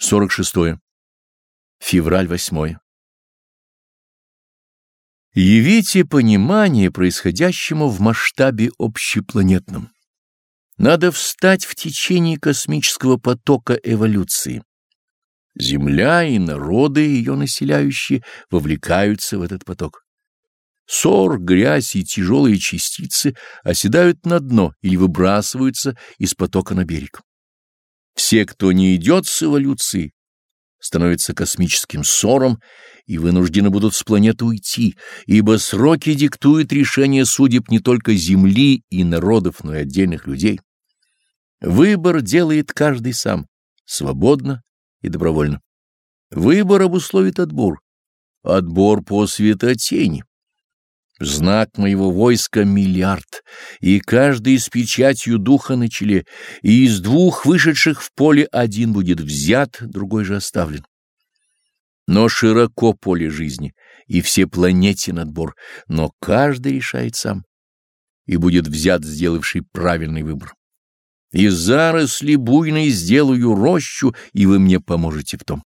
46. Февраль 8. Явите понимание происходящему в масштабе общепланетном. Надо встать в течение космического потока эволюции. Земля и народы, ее населяющие, вовлекаются в этот поток. Сор, грязь и тяжелые частицы оседают на дно или выбрасываются из потока на берег. Все, кто не идет с эволюцией, становятся космическим ссором и вынуждены будут с планеты уйти, ибо сроки диктуют решение судеб не только Земли и народов, но и отдельных людей. Выбор делает каждый сам, свободно и добровольно. Выбор обусловит отбор, отбор по светотени. Знак моего войска — миллиард, и каждый с печатью духа на челе, и из двух вышедших в поле один будет взят, другой же оставлен. Но широко поле жизни, и все планете отбор, но каждый решает сам, и будет взят, сделавший правильный выбор. Из заросли буйной сделаю рощу, и вы мне поможете в том.